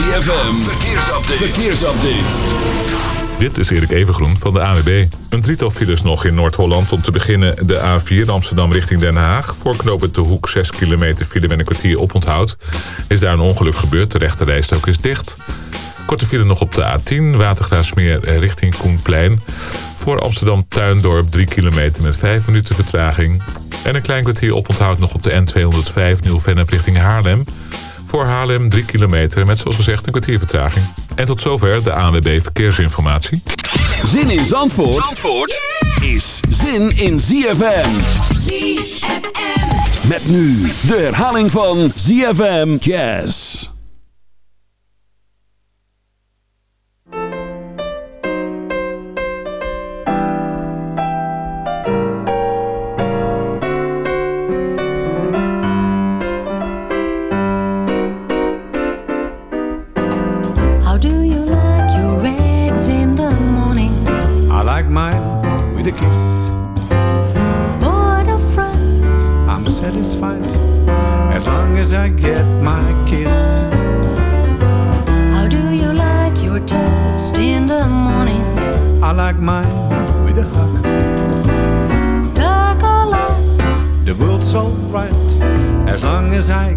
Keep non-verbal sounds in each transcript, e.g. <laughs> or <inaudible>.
ZFM, verkeersupdate. verkeersupdate. Dit is Erik Evengroen van de AWB. Een drietal files nog in Noord-Holland. Om te beginnen de A4 Amsterdam richting Den Haag. Voor knooppunt De Hoek 6 kilometer file met een kwartier oponthoud. Is daar een ongeluk gebeurd. De rechte rijstok is dicht. Korte file nog op de A10 Watergraafsmeer richting Koenplein. Voor Amsterdam Tuindorp 3 kilometer met 5 minuten vertraging. En een klein kwartier oponthoud nog op de N205 Nieuw-Vennep richting Haarlem. Voor Haarlem 3 kilometer met zoals gezegd een kwartier vertraging. En tot zover de ANWB Verkeersinformatie. Zin in Zandvoort, Zandvoort is zin in ZFM. ZFM. Met nu de herhaling van ZFM Jazz. as I get my kiss. How do you like your toast in the morning? I like mine with a hug. Dark or light, the world's alright as long as I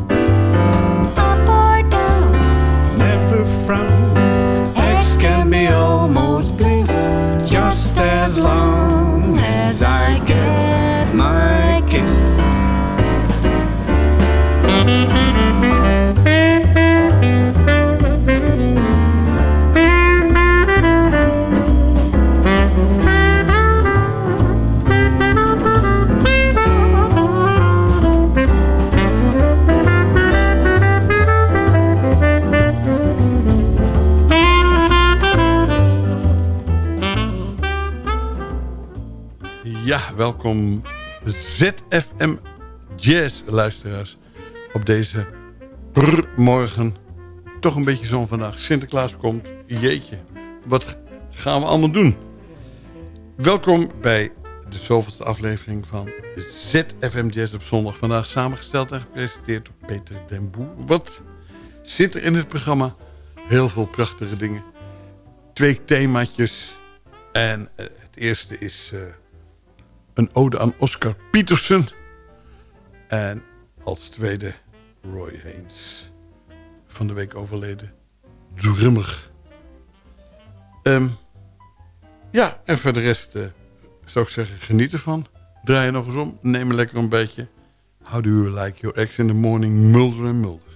Welkom ZFM Jazz luisteraars op deze morgen. Toch een beetje zon vandaag. Sinterklaas komt. Jeetje, wat gaan we allemaal doen? Welkom bij de zoveelste aflevering van ZFM Jazz op zondag. Vandaag samengesteld en gepresenteerd door Peter den Boer. Wat zit er in het programma? Heel veel prachtige dingen. Twee themaatjes. En eh, het eerste is... Uh, een ode aan Oscar Peterson. En als tweede Roy Haynes. Van de week overleden. Drummer. Um, ja, en voor de rest uh, zou ik zeggen, geniet ervan. Draai je nog eens om, neem lekker een beetje. How do you like your ex in the morning, Mulder en Mulder.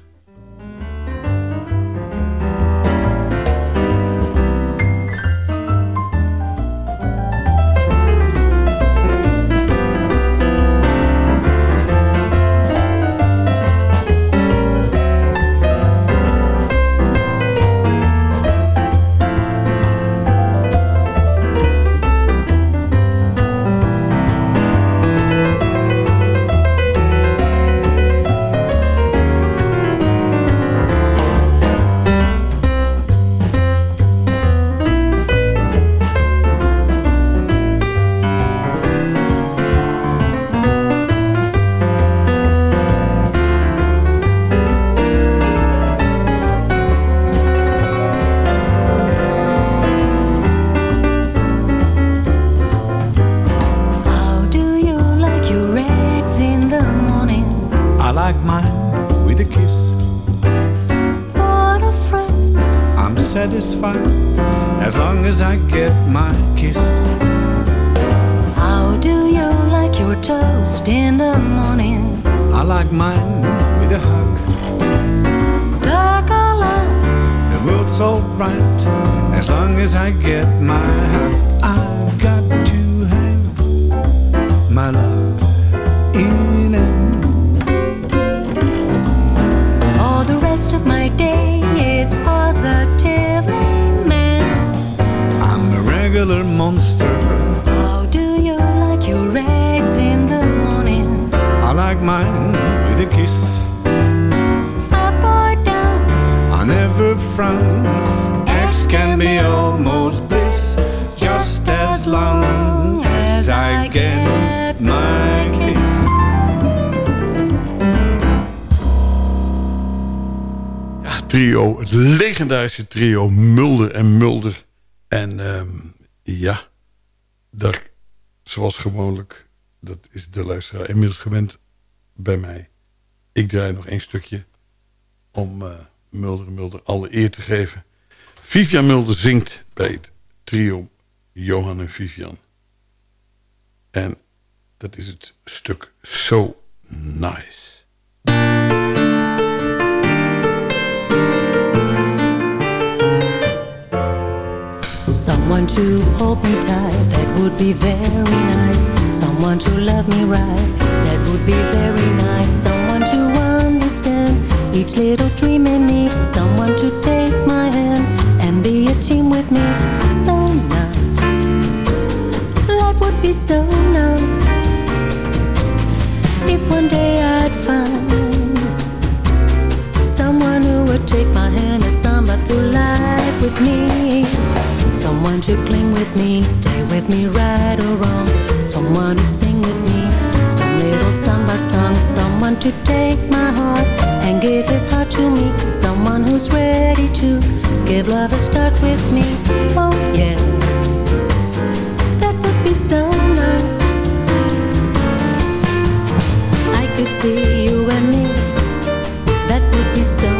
Legendarische trio Mulder en Mulder. En ehm, ja, daar, zoals gewoonlijk, dat is de luisteraar inmiddels gewend bij mij. Ik draai nog één stukje om eh, Mulder en Mulder alle eer te geven. Vivian Mulder zingt bij het trio Johan en Vivian. En dat is het stuk So Nice. Someone to hold me tight, that would be very nice. Someone to love me right, that would be very nice. Someone to understand each little dream in me. Someone to take my hand and be a team with me. So nice. Life would be so nice. If one day I'd find someone who would take my hand and samba through life with me. With me, stay with me right or wrong. Someone to sing with me, some little samba song. Someone to take my heart and give his heart to me. Someone who's ready to give love a start with me. Oh yeah, that would be so nice. I could see you and me. That would be so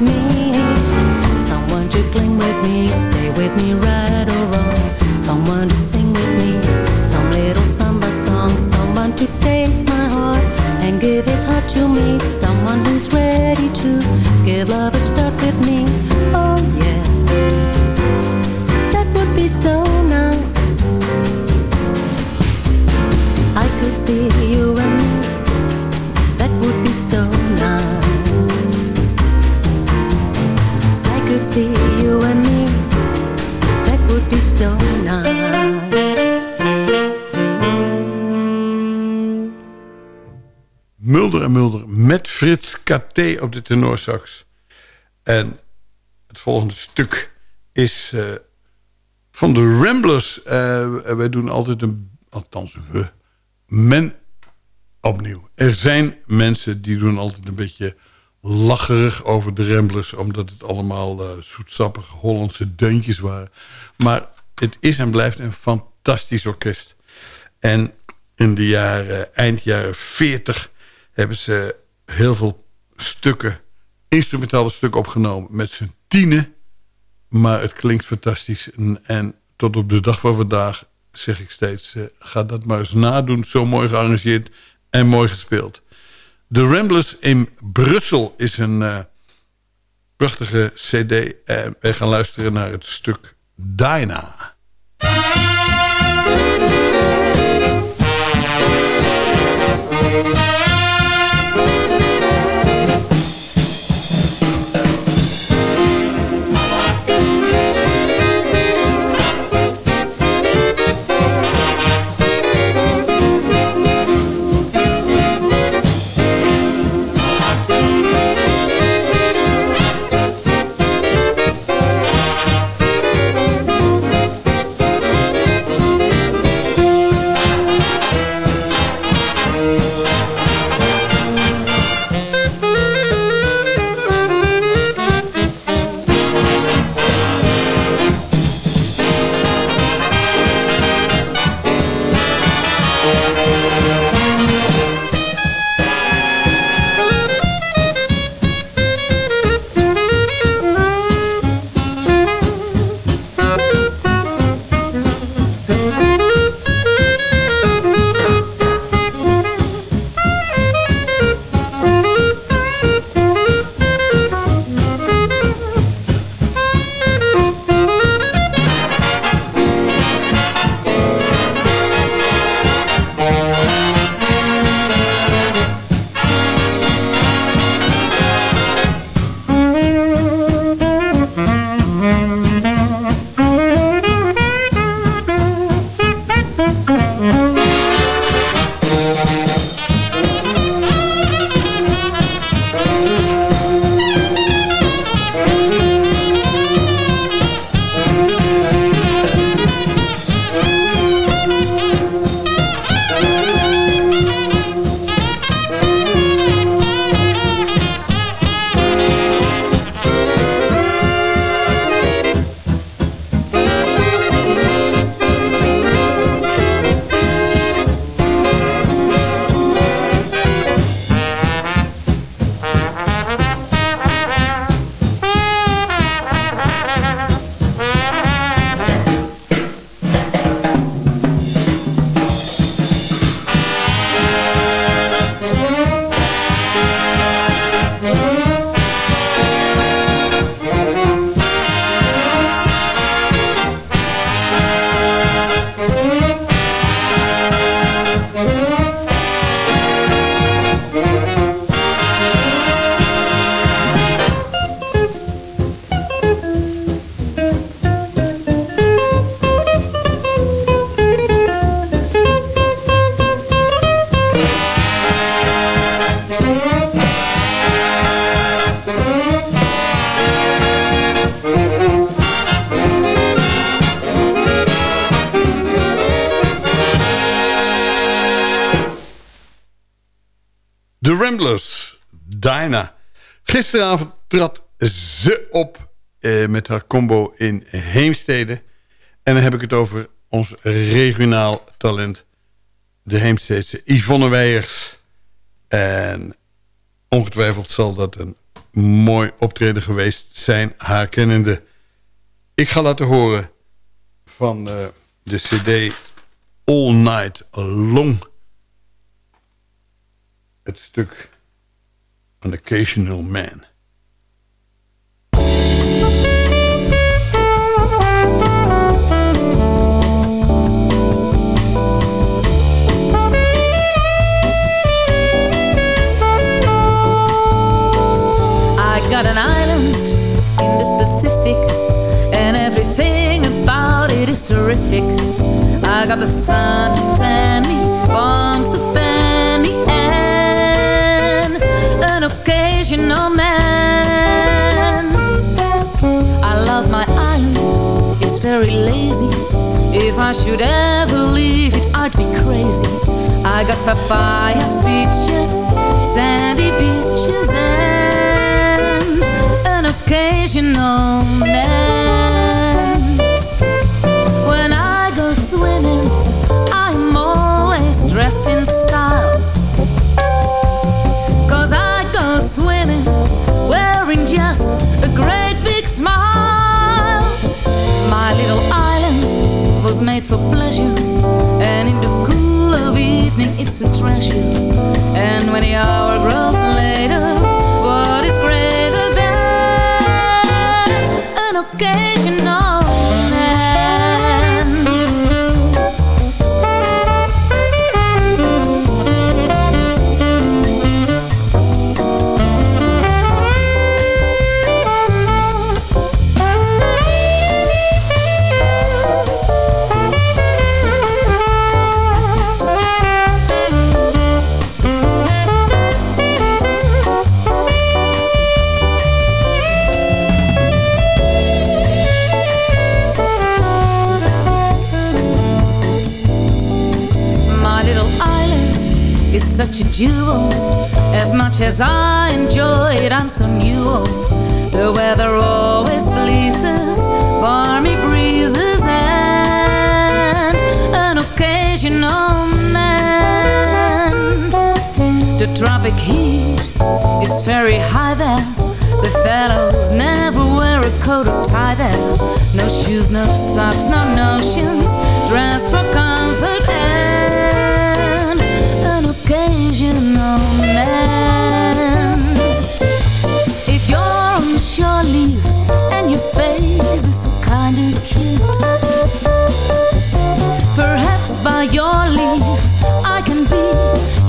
with me. Frits KT op de tenorsax. En het volgende stuk is uh, van de Ramblers. Uh, wij doen altijd een, althans we, men opnieuw. Er zijn mensen die doen altijd een beetje lacherig over de Ramblers... omdat het allemaal uh, zoetsappige Hollandse deuntjes waren. Maar het is en blijft een fantastisch orkest. En in de jaren, eind jaren 40 hebben ze heel veel stukken, instrumentale stukken opgenomen met z'n tienen. Maar het klinkt fantastisch. En, tot op de dag van vandaag zeg ik steeds, uh, ga dat maar eens nadoen. Zo mooi gearrangeerd en mooi gespeeld. The Ramblers in Brussel is een uh, prachtige cd. En wij gaan luisteren naar het stuk Dinah. Gisteravond trad ze op eh, met haar combo in Heemstede. En dan heb ik het over ons regionaal talent. De Heemstedse Yvonne Weijers. En ongetwijfeld zal dat een mooi optreden geweest zijn, haar kennende. Ik ga laten horen van uh, de cd All Night Long. Het stuk An Occasional Man. got an island in the Pacific, and everything about it is terrific. I got the sun to tan me, very lazy. If I should ever leave it, I'd be crazy. I got papayas, peaches, sandy beaches, and an occasional man. When I go swimming, I'm always dressed in style. My little island was made for pleasure, and in the cool of evening, it's a treasure. And when the hour grows later, what is greater than an occasional jewel. As much as I enjoy it, I'm so new. The weather always pleases, balmy breezes, and an occasional man. The tropic heat is very high there. The fellows never wear a coat or tie there. No shoes, no socks, no notions. Dressed for comfort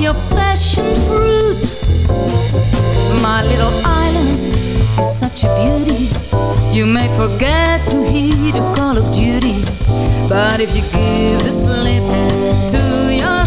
your passion fruit. My little island is such a beauty. You may forget to heed the call of duty, but if you give the slip to your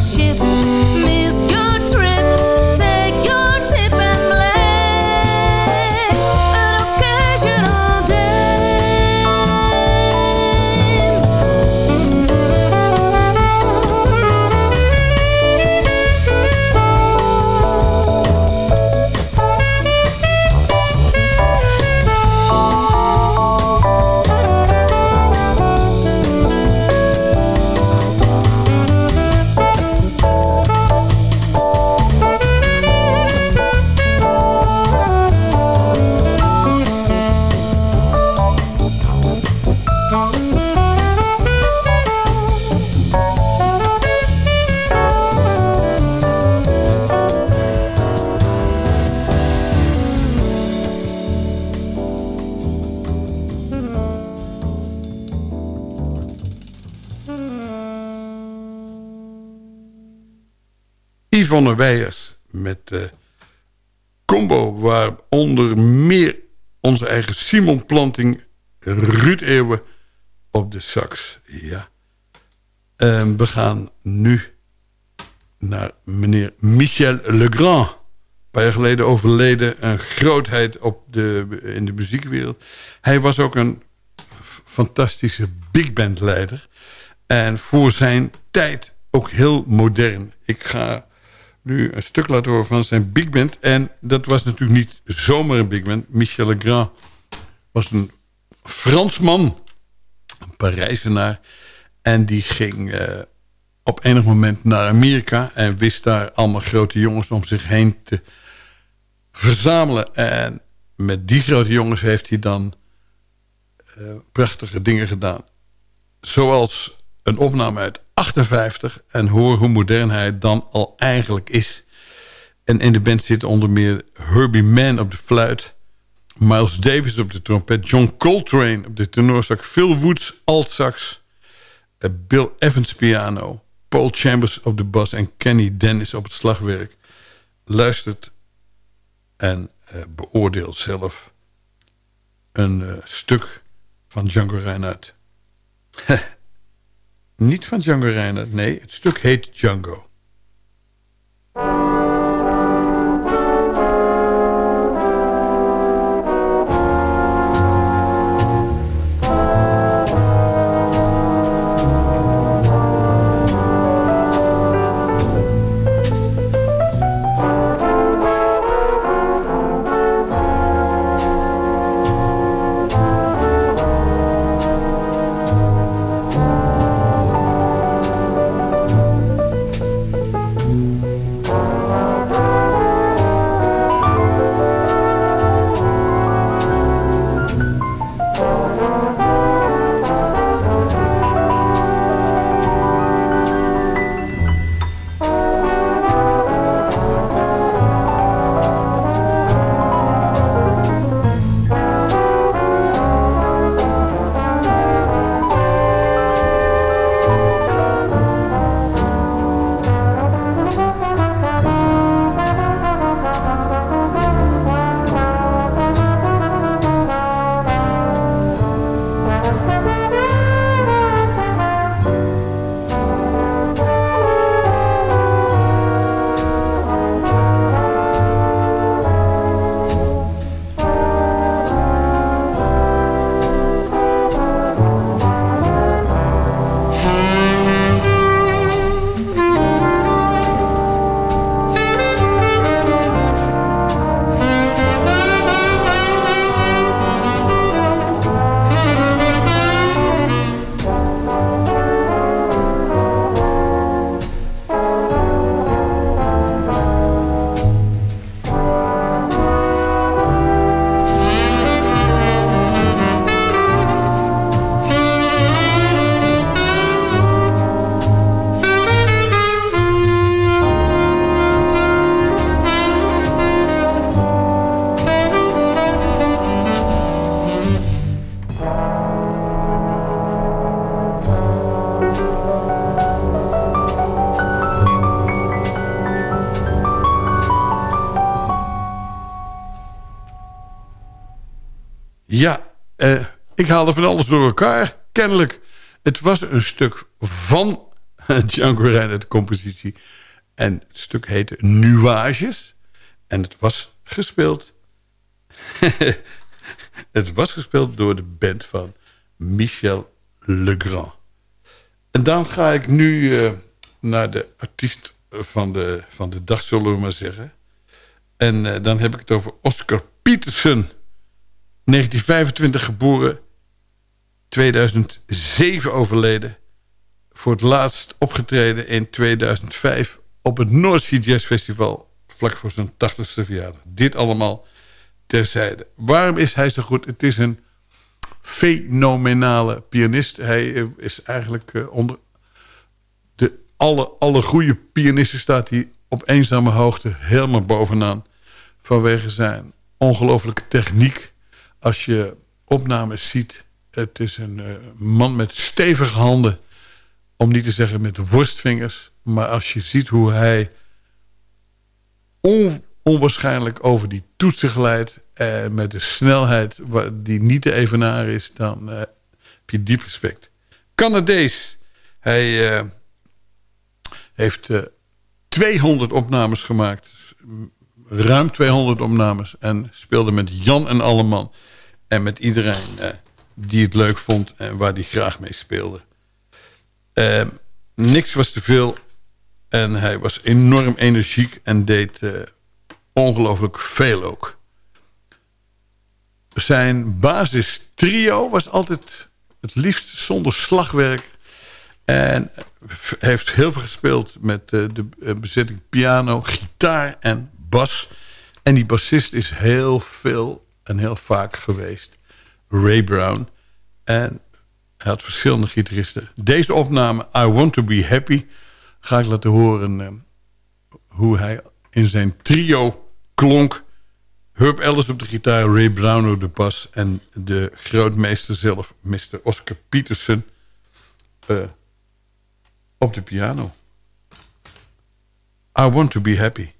Yvonne Weijers met de combo waaronder meer onze eigen Simon Planting, Ruud Eeuwen op de sax. Ja. En we gaan nu naar meneer Michel Legrand. Een paar jaar geleden overleden, een grootheid op de, in de muziekwereld. Hij was ook een fantastische big band leider. En voor zijn tijd ook heel modern. Ik ga nu een stuk laten horen van zijn big band. En dat was natuurlijk niet zomaar een big band. Michel Legrand was een Fransman, een Parijzenaar. En die ging eh, op enig moment naar Amerika... en wist daar allemaal grote jongens om zich heen te verzamelen. En met die grote jongens heeft hij dan eh, prachtige dingen gedaan. Zoals een opname uit 58 en hoor hoe modern hij dan al eigenlijk is. En in de band zitten onder meer Herbie Mann op de fluit... Miles Davis op de trompet... John Coltrane op de tenorsax... Phil Woods altsax... eh, Bill Evans piano... Paul Chambers op de bas... en Kenny Dennis op het slagwerk. Luistert en eh, beoordeelt zelf... een eh, stuk van Django Reinhardt. <laughs> Niet van Django Reinhardt, nee. Het stuk heet Django. Ik haalde van alles door elkaar, kennelijk. Het was een stuk van <laughs> Django Reinhardt, de compositie. En het stuk heette Nuages. En het was gespeeld... <laughs> het was gespeeld door de band van Michel Legrand. En dan ga ik nu eh, naar de artiest van de, van de dag, zullen we maar zeggen. En eh, dan heb ik het over Oscar Peterson... 1925 geboren, 2007 overleden. Voor het laatst opgetreden in 2005 op het North Sea Jazz Festival. Vlak voor zijn 80ste verjaardag. Dit allemaal terzijde. Waarom is hij zo goed? Het is een fenomenale pianist. Hij eh, is eigenlijk eh, onder de alle, alle goede pianisten staat hij op eenzame hoogte helemaal bovenaan. Vanwege zijn ongelooflijke techniek als je opnames ziet... het is een uh, man met stevige handen... om niet te zeggen met worstvingers... maar als je ziet hoe hij on, onwaarschijnlijk over die toetsen glijdt... Uh, met de snelheid die niet te evenaren is... dan uh, heb je diep respect. Canadees. Hij heeft 200 opnames gemaakt ruim 200 opnames. En speelde met Jan en Alleman. En met iedereen eh, die het leuk vond en waar hij graag mee speelde. Uh, niks was te veel. En hij was enorm energiek en deed uh, ongelooflijk veel ook. Zijn basis trio was altijd het liefst zonder slagwerk. En heeft heel veel gespeeld met uh, de bezetting piano, gitaar en bas. En die bassist is heel veel en heel vaak geweest. Ray Brown. En hij had verschillende gitaristen. Deze opname, I Want To Be Happy... ga ik laten horen uh, hoe hij in zijn trio klonk. Herb Ellis op de gitaar, Ray Brown op de bas... en de grootmeester zelf, Mr. Oscar Peterson... Uh, op de piano. I Want To Be Happy.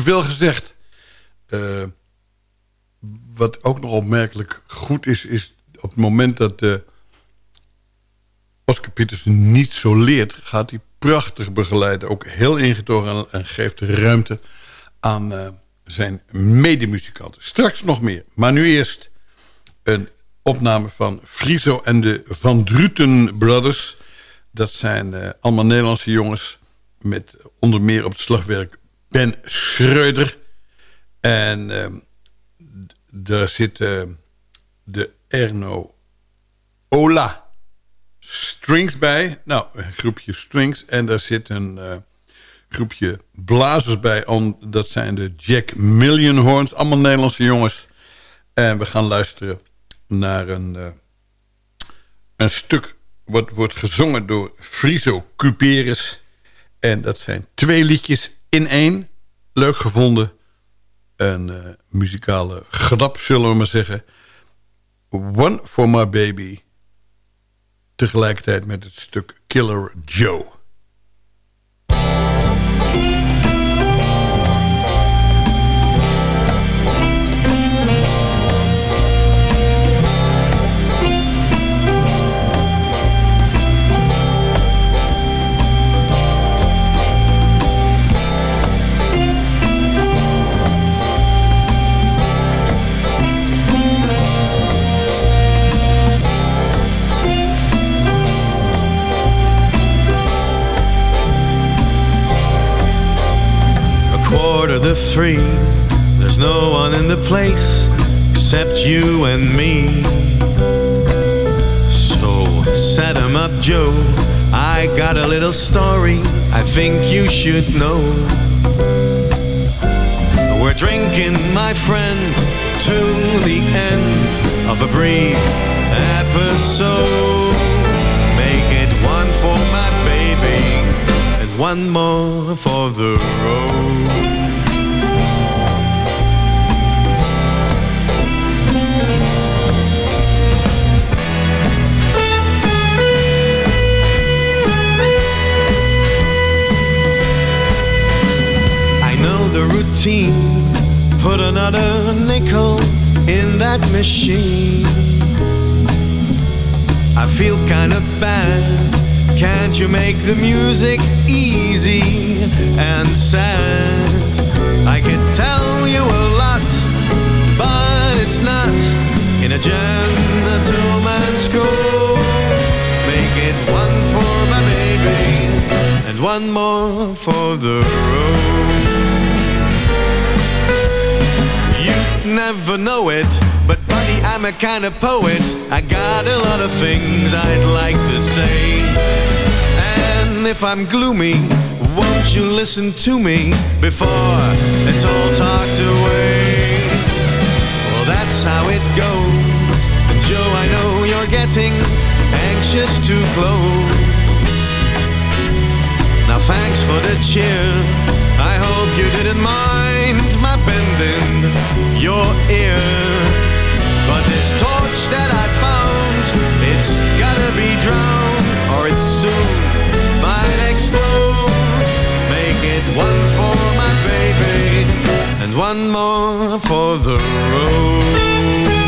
Veel gezegd. Eh, wat ook nog opmerkelijk goed is... is op het moment dat uh, Oscar Peterson niet zo leert... gaat hij prachtig begeleiden. Ook heel ingetogen en geeft ruimte aan uh, zijn medemuzikanten. Straks nog meer. Maar nu eerst een opname van Friso en de Van Druten Brothers. Dat zijn allemaal Nederlandse jongens... met onder meer op het slagwerk Ben Schreuder. En uh, daar zit uh, de Erno Ola Strings bij. Nou, een groepje strings. En daar zit een uh, groepje blazers bij. Dat zijn de Jack Millionhorns. Allemaal Nederlandse jongens. En we gaan luisteren naar een, uh, een stuk... wat wordt gezongen door Friso Cuperus. En dat zijn twee liedjes in één. Leuk gevonden. Een uh, muzikale grap, zullen we maar zeggen. One for my baby. Tegelijkertijd met het stuk Killer Joe. To three. There's no one in the place except you and me. So set 'em up, Joe. I got a little story I think you should know. We're drinking, my friend, to the end of a brief episode. Make it one for my baby and one more for the road. Routine. Put another nickel in that machine. I feel kind of bad. Can't you make the music easy and sad? I could tell you a lot, but it's not in a gentleman's code. Make it one for my baby and one more for the road. Never know it But buddy, I'm a kind of poet. I got a lot of things I'd like to say. And if I'm gloomy Won't you listen to me Before it's all talked away? Well, that's how it goes. And Joe, I know you're getting Anxious to close Now thanks for the cheer I hope you didn't mind my bending your ear. But this torch that I found It's gotta be drowned Or it soon might explode. Make it one for my baby And one more for the road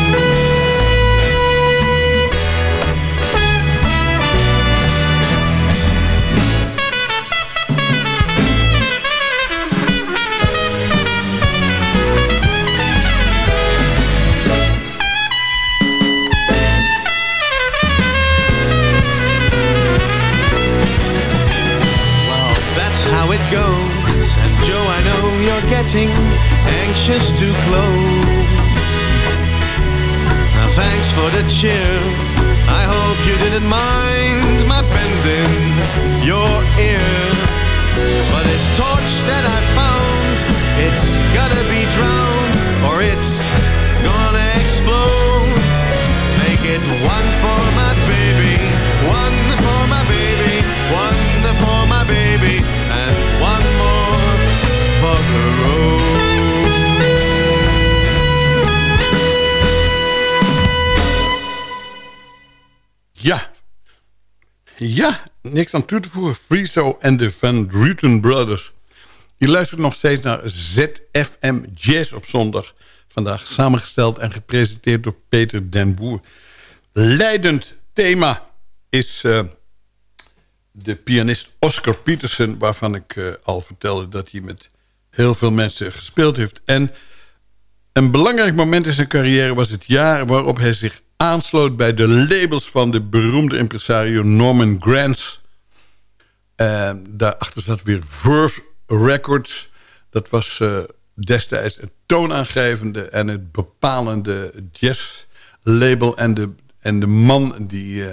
goes. And Joe, I know you're getting anxious to close. Now thanks for the cheer. I hope you didn't mind my bending your ear. But this torch that I found It's gotta be drowned or it's gonna explode. Make it one for my baby One for my baby One for my baby Ja. Ja, niks aan toe te voegen. Friso en de Van Druten Brothers. Je luistert nog steeds naar ZFM Jazz op zondag. Vandaag samengesteld en gepresenteerd door Peter den Boer. Leidend thema is uh, de pianist Oscar Peterson... waarvan ik uh, al vertelde dat hij met heel veel mensen gespeeld heeft. En een belangrijk moment in zijn carrière was het jaar... waarop hij zich aansloot bij de labels van de beroemde impresario Norman Granz... En daarachter zat weer Verve Records. Dat was uh, destijds het toonaangevende en het bepalende jazzlabel... en de, en de man die uh,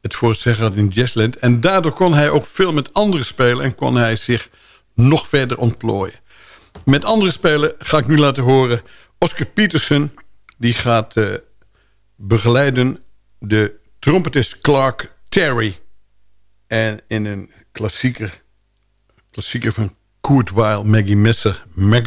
het voor het zeggen had in Jazzland. En daardoor kon hij ook veel met anderen spelen... en kon hij zich nog verder ontplooien. Met andere spelen ga ik nu laten horen... Oscar Peterson, die gaat uh, begeleiden de trompetist Clark Terry... En in een klassieker, klassieker van Kurt Weill, Maggie Messer, Mac.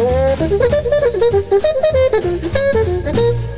あっ!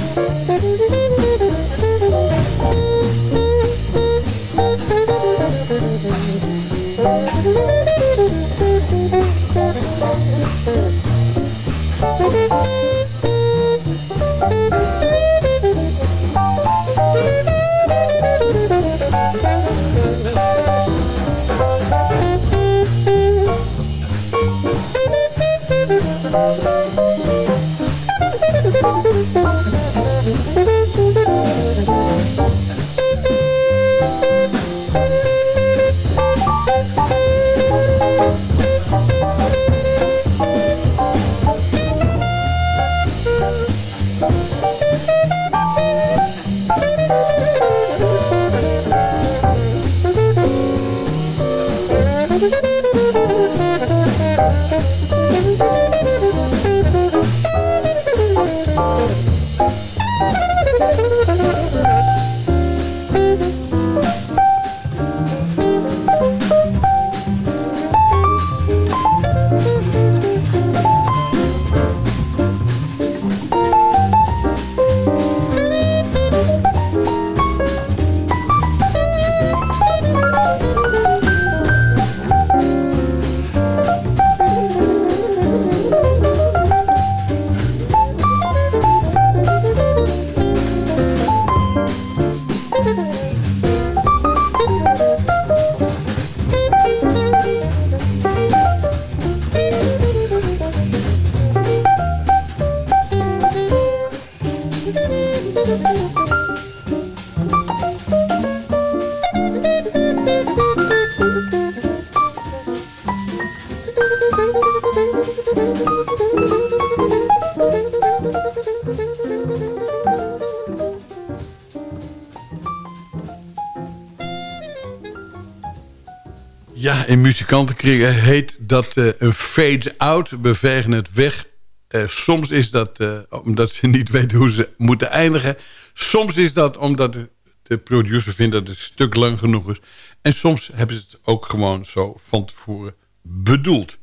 in muzikantenkringen heet dat uh, een fade-out. We het weg. Uh, soms is dat uh, omdat ze niet <laughs> weten hoe ze moeten eindigen. Soms is dat omdat de, de producer vindt dat het een stuk lang genoeg is. En soms hebben ze het ook gewoon zo van tevoren bedoeld.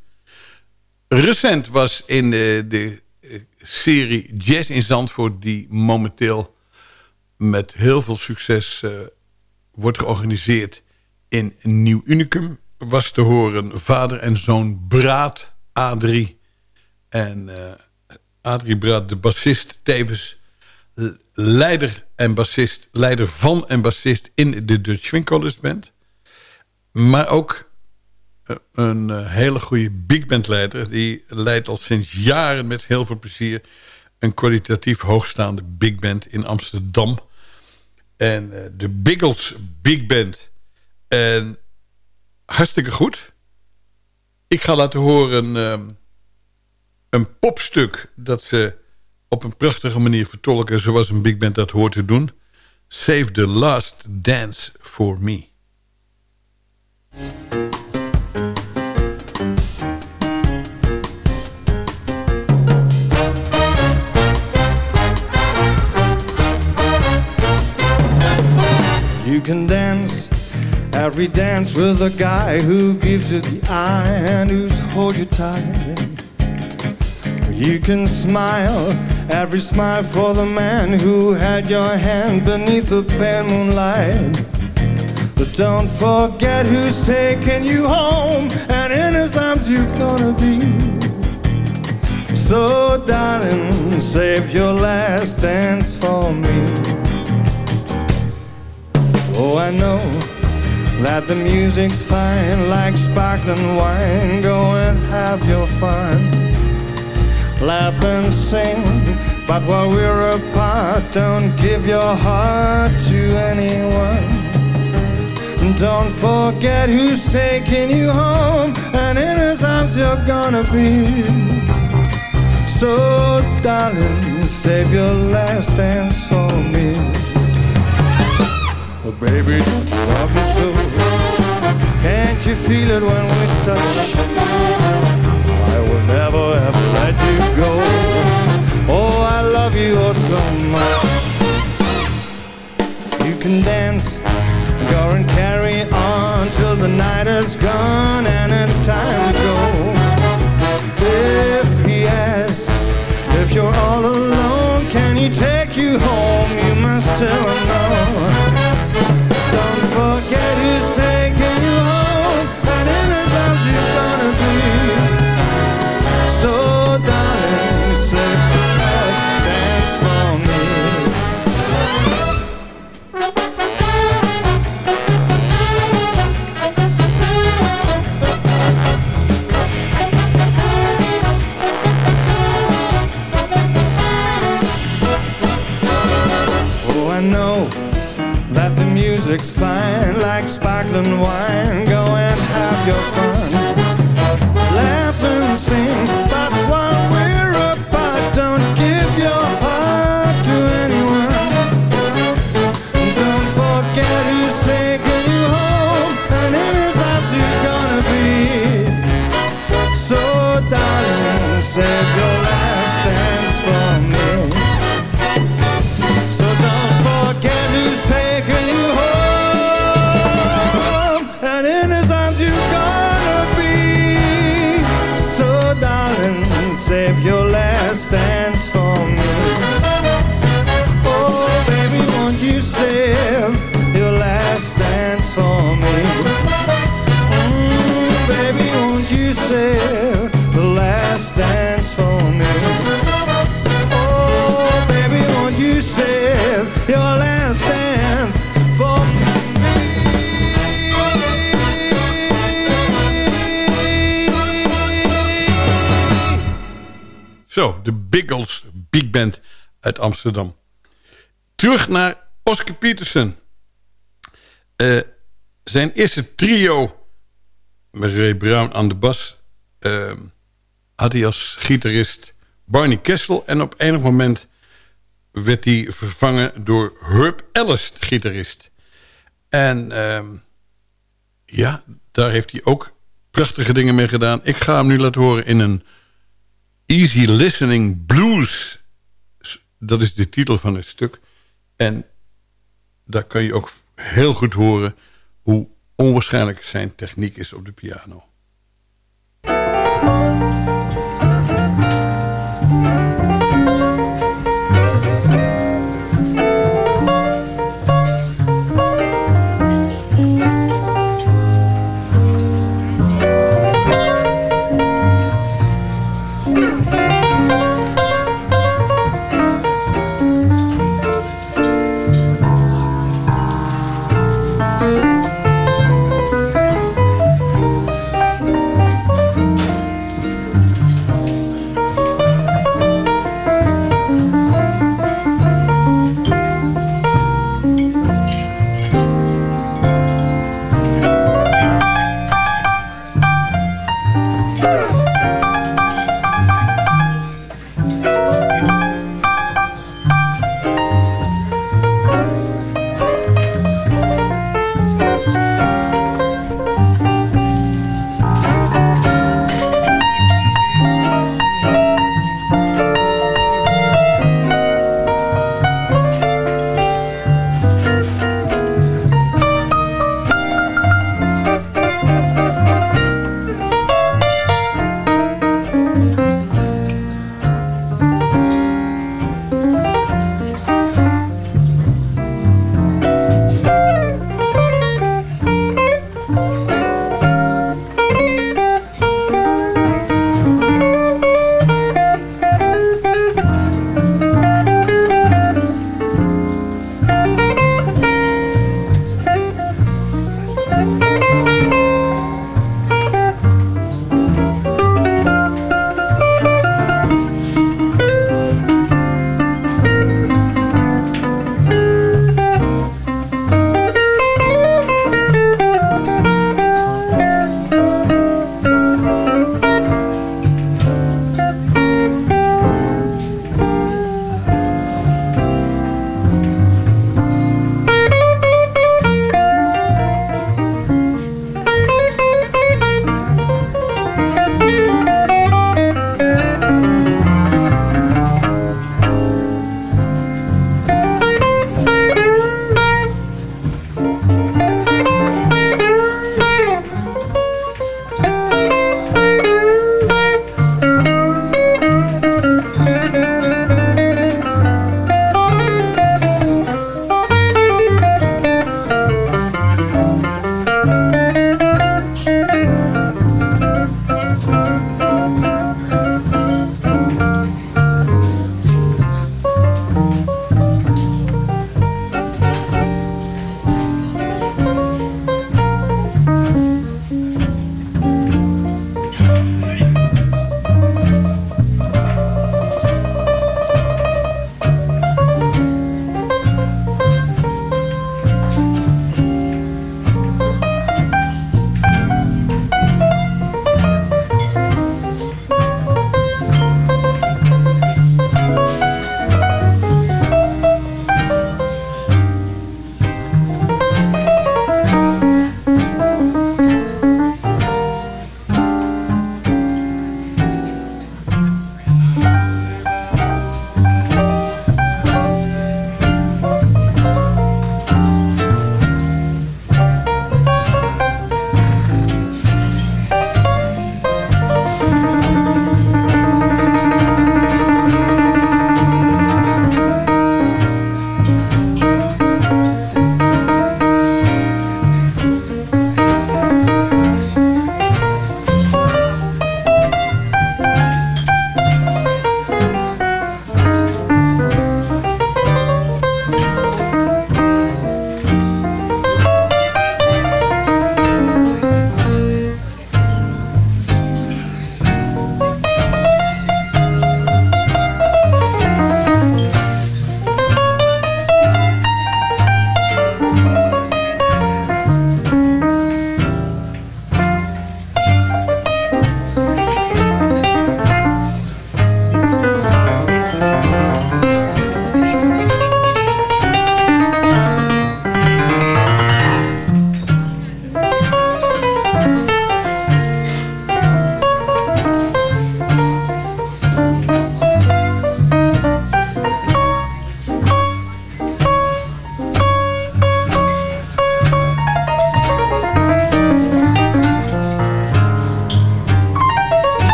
Recent was in de, de serie Jazz in Zandvoort... die momenteel met heel veel succes wordt georganiseerd in Nieuw Unicum was te horen vader en zoon Braat, Adrie. En uh, Adrie Braat, de bassist, tevens leider en bassist, leider van en bassist in de Dutch College Band. Maar ook eh, een eh, hele goede big band leider. Die leidt al sinds jaren met heel veel plezier een kwalitatief hoogstaande big band in Amsterdam. En de Biggles Big Band. En hartstikke goed. Ik ga laten horen um, een popstuk dat ze op een prachtige manier vertolken... zoals een big band dat hoort te doen. Save the last dance for me. You can dance Every dance with a guy who gives you the eye and who's hold you tight. You can smile, every smile for the man who had your hand beneath the pale moonlight. But don't forget who's taking you home, and in his arms you're gonna be. So, darling, save your last dance for me. Oh, I know that the music's fine like sparkling wine. Go and have your fun. Laugh and sing, but while we're apart, don't give your heart to anyone. Don't forget who's taking you home, and in his arms you're gonna be. So, darling, save your last dance for me. Oh, baby, love you so. Can't you feel it when we touch? I will never ever let you go. Oh, I love you oh so much. You can dance, go and carry on till the night is gone and it's time to go. If he asks if you're all alone, can he take you home? You must tell him yo Amsterdam. Terug naar Oscar Peterson. Eh, zijn eerste trio met Ray Brown aan de bas... eh, had hij als gitarist Barney Kessel... en op enig moment werd hij vervangen door Herb Ellis, gitarist. En ehm, ja, daar heeft hij ook prachtige dingen mee gedaan. Ik ga hem nu laten horen in een Easy Listening Blues. Dat is de titel van het stuk. En daar kan je ook heel goed horen hoe onwaarschijnlijk zijn techniek is op de piano.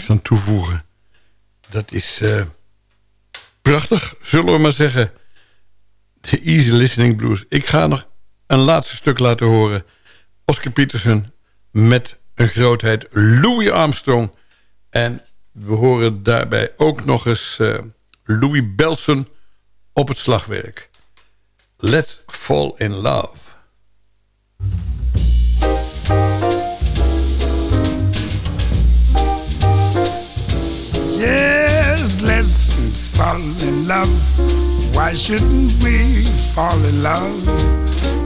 Niks aan toevoegen. Dat is eh, prachtig, zullen we maar zeggen. De Easy Listening Blues. Ik ga nog een laatste stuk laten horen. Oscar Peterson met een grootheid Louis Armstrong. En we horen daarbij ook nog eens uh, Louis Belson op het slagwerk. Let's Fall in Love. Fall in love. Why shouldn't we fall in love?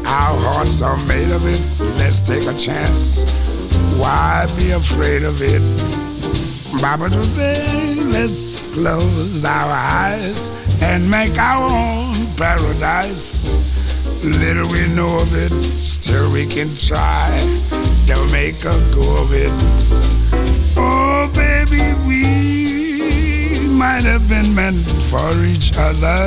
Our hearts are made of it. Let's take a chance. Why be afraid of it? Baba today, let's close our eyes and make our own paradise. Little we know of it, still we can try to make a go of it. Oh, baby, we might have been meant for each other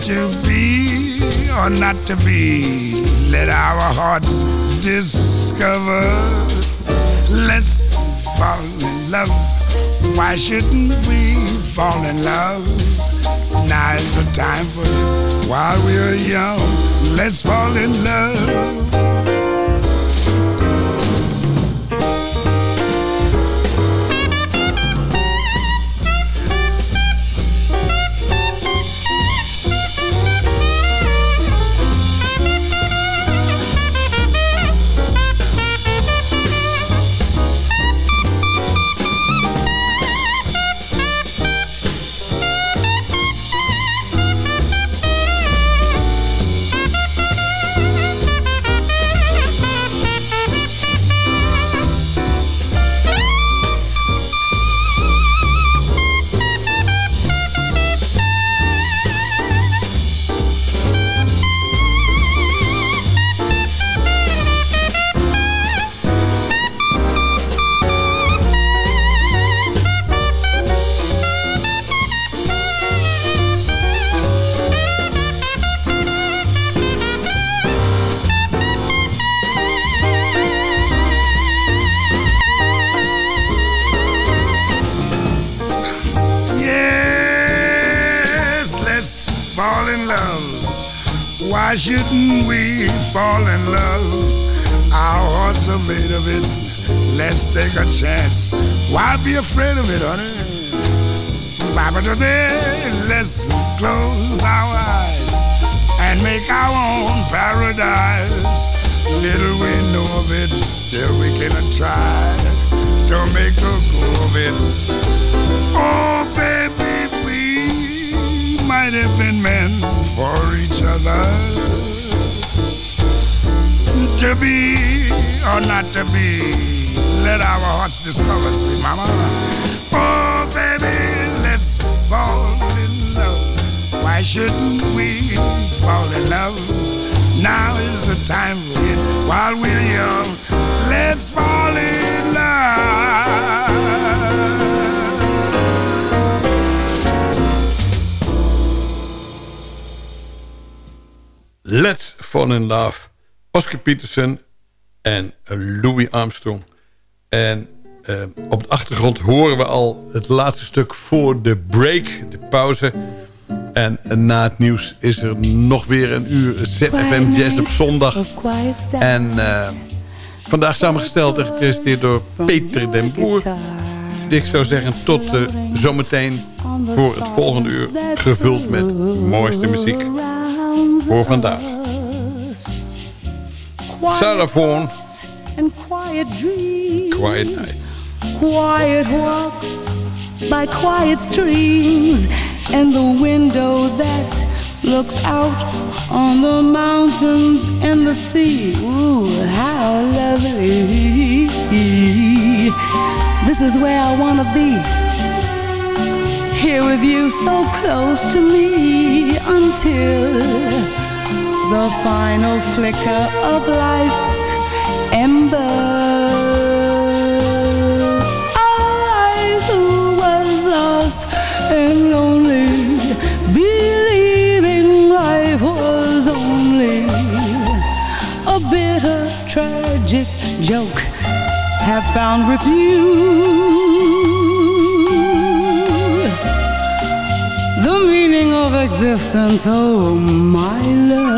to be or not to be. Let our hearts discover. Let's fall in love. Why shouldn't we fall in love? Now is the time for it. While we're young, let's fall in love. Why shouldn't we fall in love? Our hearts are made of it. Let's take a chance. Why be afraid of it, honey? Baba today, let's close our eyes and make our own paradise. Little we know of it, still we can try to make a go of it. We might have been meant for each other. To be or not to be, let our hearts discover, sweet mama. Oh, baby, let's fall in love. Why shouldn't we fall in love? Now is the time for it while we're young. Let's Fall in Love. Oscar Peterson en Louis Armstrong. En eh, op de achtergrond horen we al het laatste stuk voor de break, de pauze. En na het nieuws is er nog weer een uur ZFM Jazz op zondag. En eh, vandaag samengesteld en gepresenteerd door Peter den Boer. Ik zou zeggen tot uh, zometeen voor het volgende uur. Gevuld met mooiste muziek voor vandaag. Sarah and quiet dreams. Quiet Night. Quiet walks by quiet streams and the window that looks out on the mountains and the sea. Ooh, how lovely. This is where I want to be. Here with you so close to me until the final flicker of life's ember. I who was lost and lonely, believing life was only a bitter tragedy. I found with you. Meaning of existence, oh my love.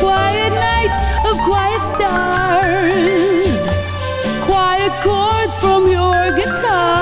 Quiet nights of quiet stars, quiet chords from your guitar,